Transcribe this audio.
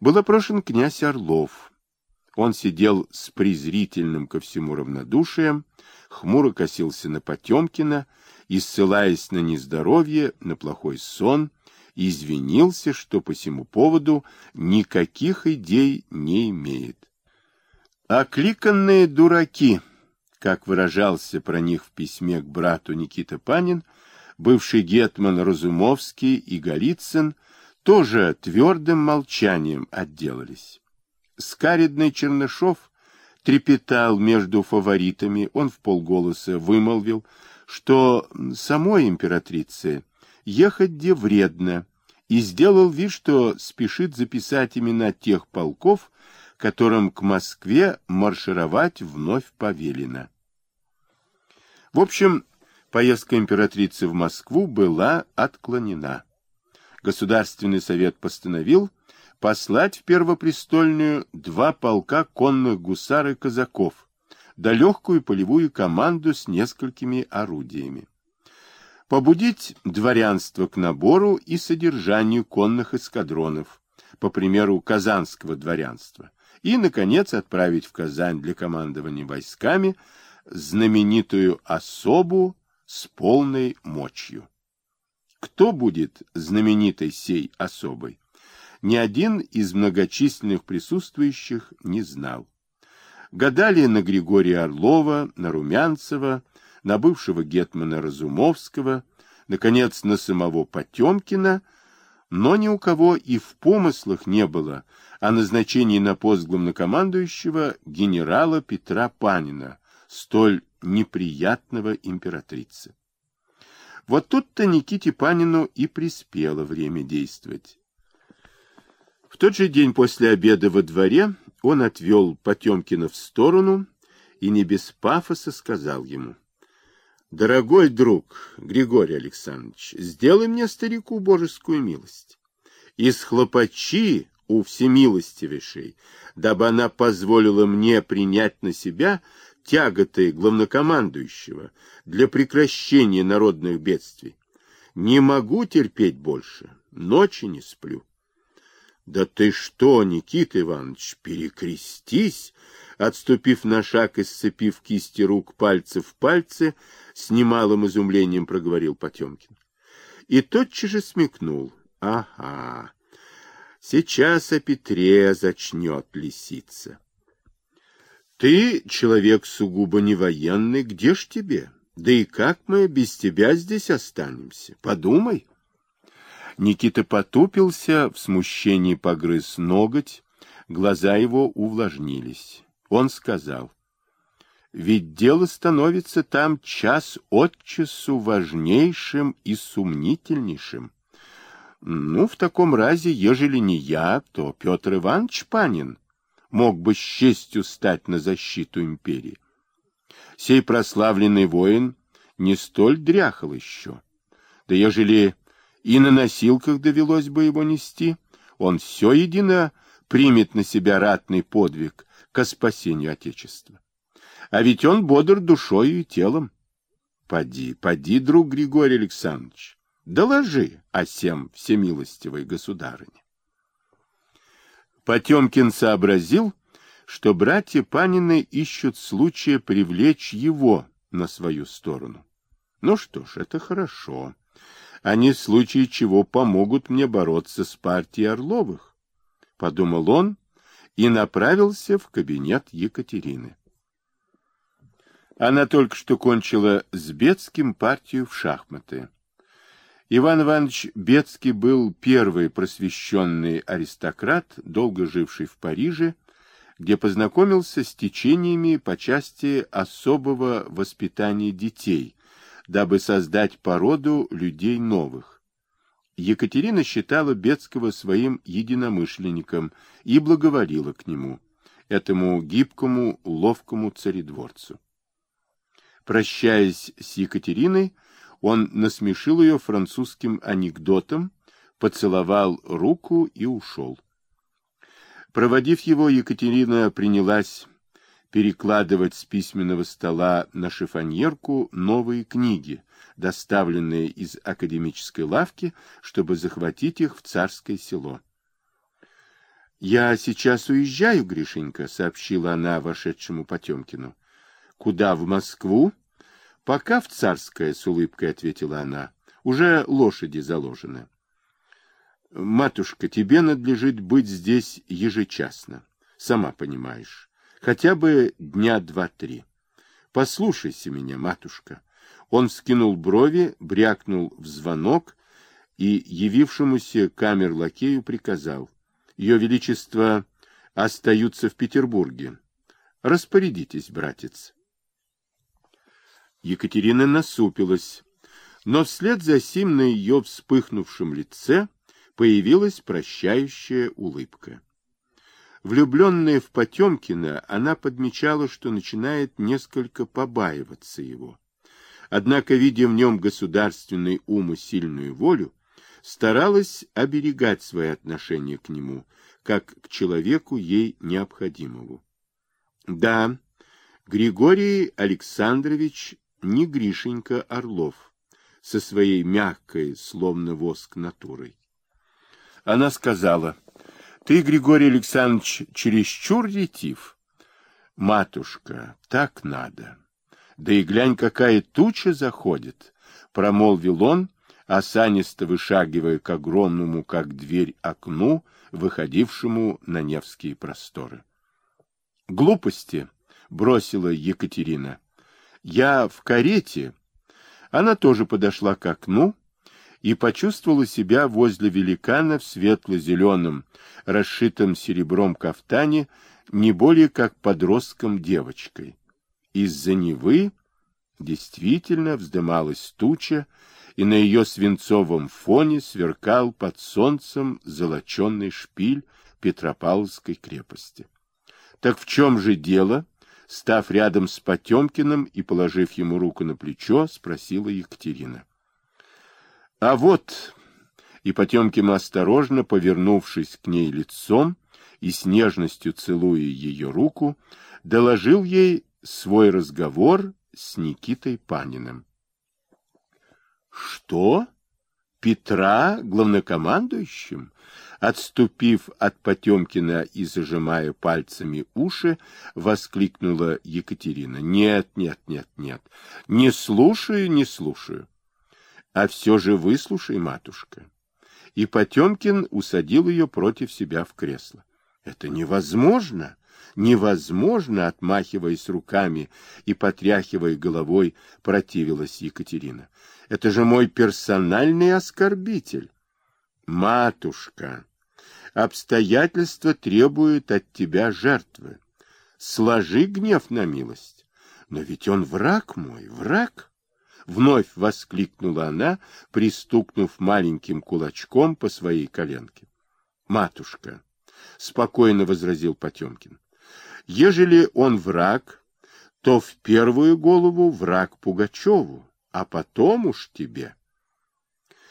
был опрошен князь Орлов. Он сидел с презрительным ко всему равнодушием, хмуро косился на Потемкина и, ссылаясь на нездоровье, на плохой сон, извинился, что по всему поводу никаких идей не имеет. Окликанные дураки, как выражался про них в письме к брату Никита Панин, бывший гетман Разумовский и Голицын, тоже твердым молчанием отделались. Скаридный Чернышов трепетал между фаворитами, он в полголоса вымолвил, что самой императрице ехать где вредно, и сделал вид, что спешит записать имена тех полков, которым к Москве маршировать вновь повелено. В общем, поездка императрицы в Москву была отклонена. Государственный совет постановил послать в Первопрестольную два полка конных гусар и казаков, да легкую полевую команду с несколькими орудиями. Побудить дворянство к набору и содержанию конных эскадронов, по примеру казанского дворянства, и, наконец, отправить в Казань для командования войсками знаменитую особу с полной мощью. Кто будет знаменитой сей особой? Ни один из многочисленных присутствующих не знал. Гадали на Григория Орлова, на Румянцева, на бывшего гетмана Разумовского, наконец, на самого Потемкина, но ни у кого и в помыслах не было о назначении на пост главнокомандующего генерала Петра Панина, столь неприятного императрицы. Вот тут-то Никите Панину и приспело время действовать. В тот же день после обеда во дворе он отвел Потемкина в сторону и не без пафоса сказал ему, «Дорогой друг Григорий Александрович, сделай мне, старику, божескую милость. И схлопочи у всемилостивейшей, дабы она позволила мне принять на себя тяготы главнокомандующего для прекращения народных бедствий. Не могу терпеть больше, ночи не сплю. Да ты что, Никита Иванович, перекрестись, отступив на шаг и сцепив кисти рук пальцы в пальцы, с немалым изумлением проговорил Потемкин. И тотчас же смекнул. Ага, сейчас о Петре зачнет лисица. Ты человек сугубо не военный, где ж тебе? Да и как мы без тебя здесь останемся? Подумай. Никита потупился, в смущении погрыз ноготь, глаза его увлажнились. Он сказал, ведь дело становится там час от часу важнейшим и сумнительнейшим. Ну, в таком разе, ежели не я, то Петр Иванович Панин мог бы с честью стать на защиту империи. Сей прославленный воин не столь дряхал еще. Да ежели и на носилках довелось бы его нести, он все едино примет на себя ратный подвиг ко спасению Отечества. А ведь он бодр душою и телом. Поди, поди, друг Григорий Александрович, доложи о сем всемилостивой государыне. Потемкин сообразил, что братья Панины ищут случая привлечь его на свою сторону. Ну что ж, это хорошо. Они в случае чего помогут мне бороться с партией Орловых, — подумал он и направился в кабинет Екатерины. Она только что кончила с Бецким партию в шахматы. Иван Иванович Бецкий был первый просвещенный аристократ, долго живший в Париже, где познакомился с течениями по части особого воспитания детей, дабы создать породу людей новых. Екатерина считала Бецкого своим единомышленником и благоволила к нему, этому гибкому, ловкому царедворцу. Прощаясь с Екатериной, он насмешил ее французским анекдотом, поцеловал руку и ушел. Проводив его, Екатерина принялась перекладывать с письменного стола на шифоньерку новые книги, доставленные из академической лавки, чтобы захватить их в царское село. — Я сейчас уезжаю, Гришенька, — сообщила она вошедшему Потемкину. — Куда, в Москву? — Пока в Царское, — с улыбкой ответила она. — Уже лошади заложены. — Матушка, тебе надлежит быть здесь ежечасно, сама понимаешь. Хотя бы дня два-три. Послушайся меня, матушка. Он скинул брови, брякнул в звонок и явившемуся камер-лакею приказал. Ее Величество остаются в Петербурге. Распорядитесь, братец. Екатерина насупилась, но вслед за сим на ее вспыхнувшем лице появилась прощающая улыбка. Влюбленная в Потемкина, она подмечала, что начинает несколько побаиваться его. Однако, видя в нем государственный ум и сильную волю, старалась оберегать свои отношения к нему, как к человеку ей необходимому. Да, Григорий Александрович не Гришенька Орлов, со своей мягкой, словно воск натурой. Она сказала, «Ты, Григорий Александрович, чересчур ретив. Матушка, так надо. Да и глянь, какая туча заходит!» Промолвил он, осанисто вышагивая к огромному, как дверь, окну, выходившему на Невские просторы. «Глупости!» — бросила Екатерина. «Я в карете». Она тоже подошла к окну и почувствовала себя возле великана в светло-зеленом, расшитом серебром кафтане, не более как подростком девочкой. Из-за Невы действительно вздымалась туча, и на ее свинцовом фоне сверкал под солнцем золоченный шпиль Петропавловской крепости. Так в чем же дело? Став рядом с Потемкиным и положив ему руку на плечо, спросила Екатерина. А вот, и Потемкин осторожно, повернувшись к ней лицом и с нежностью целуя ее руку, доложил ей свой разговор с Никитой Паниным. Что? Петра главнокомандующим? Отступив от Потемкина и зажимая пальцами уши, воскликнула Екатерина. Нет, нет, нет, нет. Не слушаю, не слушаю. А все же выслушай, матушка. И Потемкин усадил ее против себя в кресло. Это невозможно невозможно, отмахиваясь руками и потряхивая головой, противилась Екатерина. Это же мой персональный оскорбитель. Матушка, обстоятельства требуют от тебя жертвы. Сложи гнев на милость. Но ведь он враг мой, враг. Вновь воскликнула она, пристукнув маленьким кулачком по своей коленке. Матушка, спокойно возразил Потемкин, Ежели он враг, то в первую голову враг Пугачеву, а потом уж тебе.